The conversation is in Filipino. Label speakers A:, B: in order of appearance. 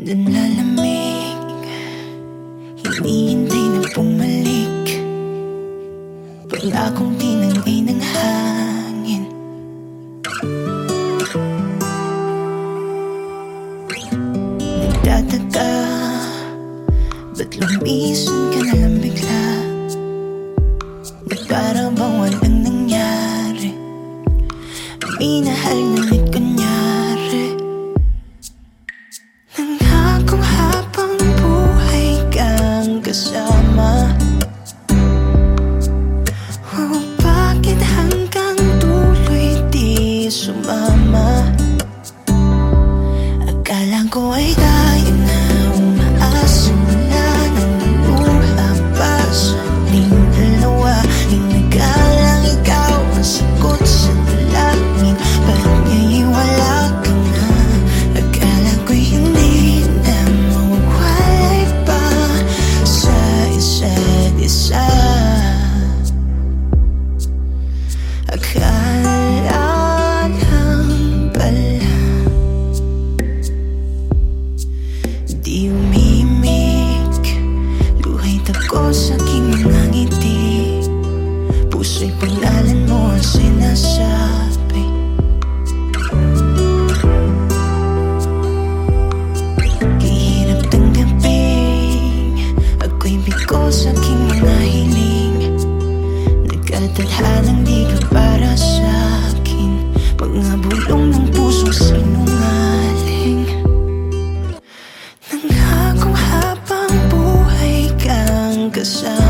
A: Doon lalamig Hinihintay na bumalik. Pangakong tinangay ng hangin. Nagtataka Ba't lumisan ka na lang bigla? Na parang bang walang nangyari? Minahal ngunit di sumama? Akala ko ay tayo na umaasa luluha pa sa ating dalawa Inagalang ikaw ang sagot sa dalangin Ba't ngayong wala ka na? Akala ko'y hindi na mawawalay pa Sa isa't isa Akala Nangakong habang buhay kang kasama